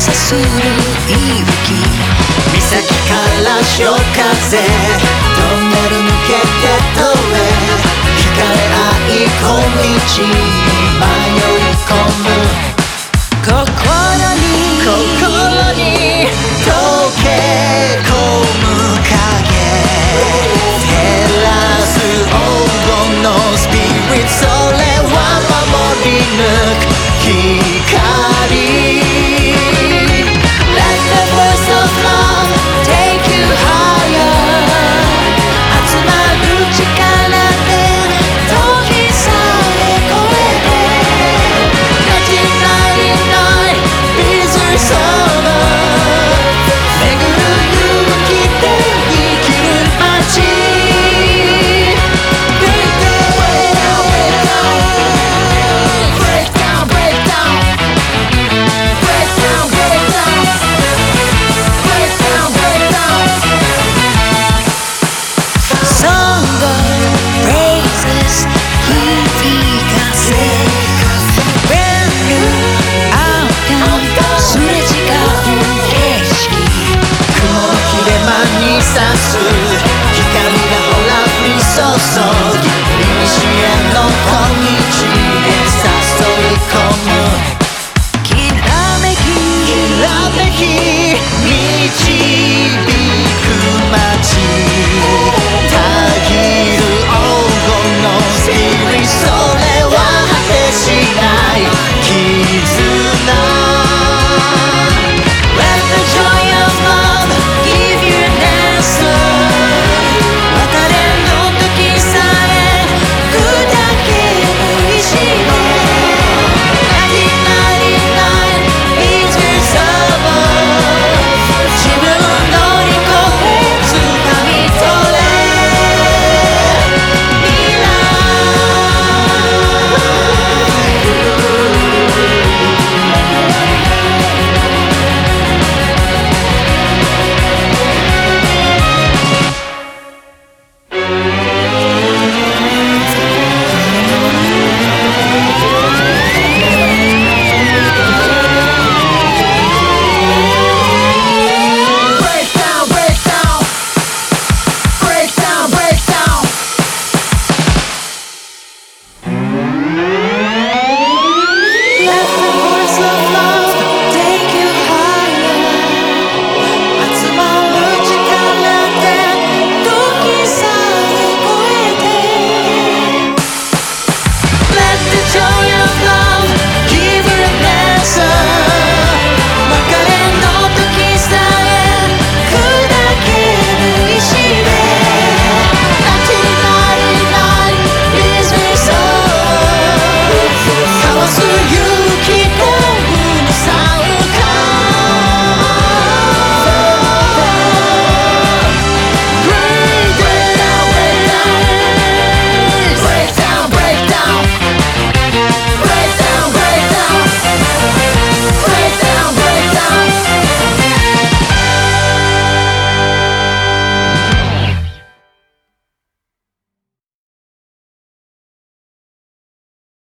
さする息吹岬から潮風トンネル抜けて遠れ惹かれ合い小道迷い込む。心に You can be the me so so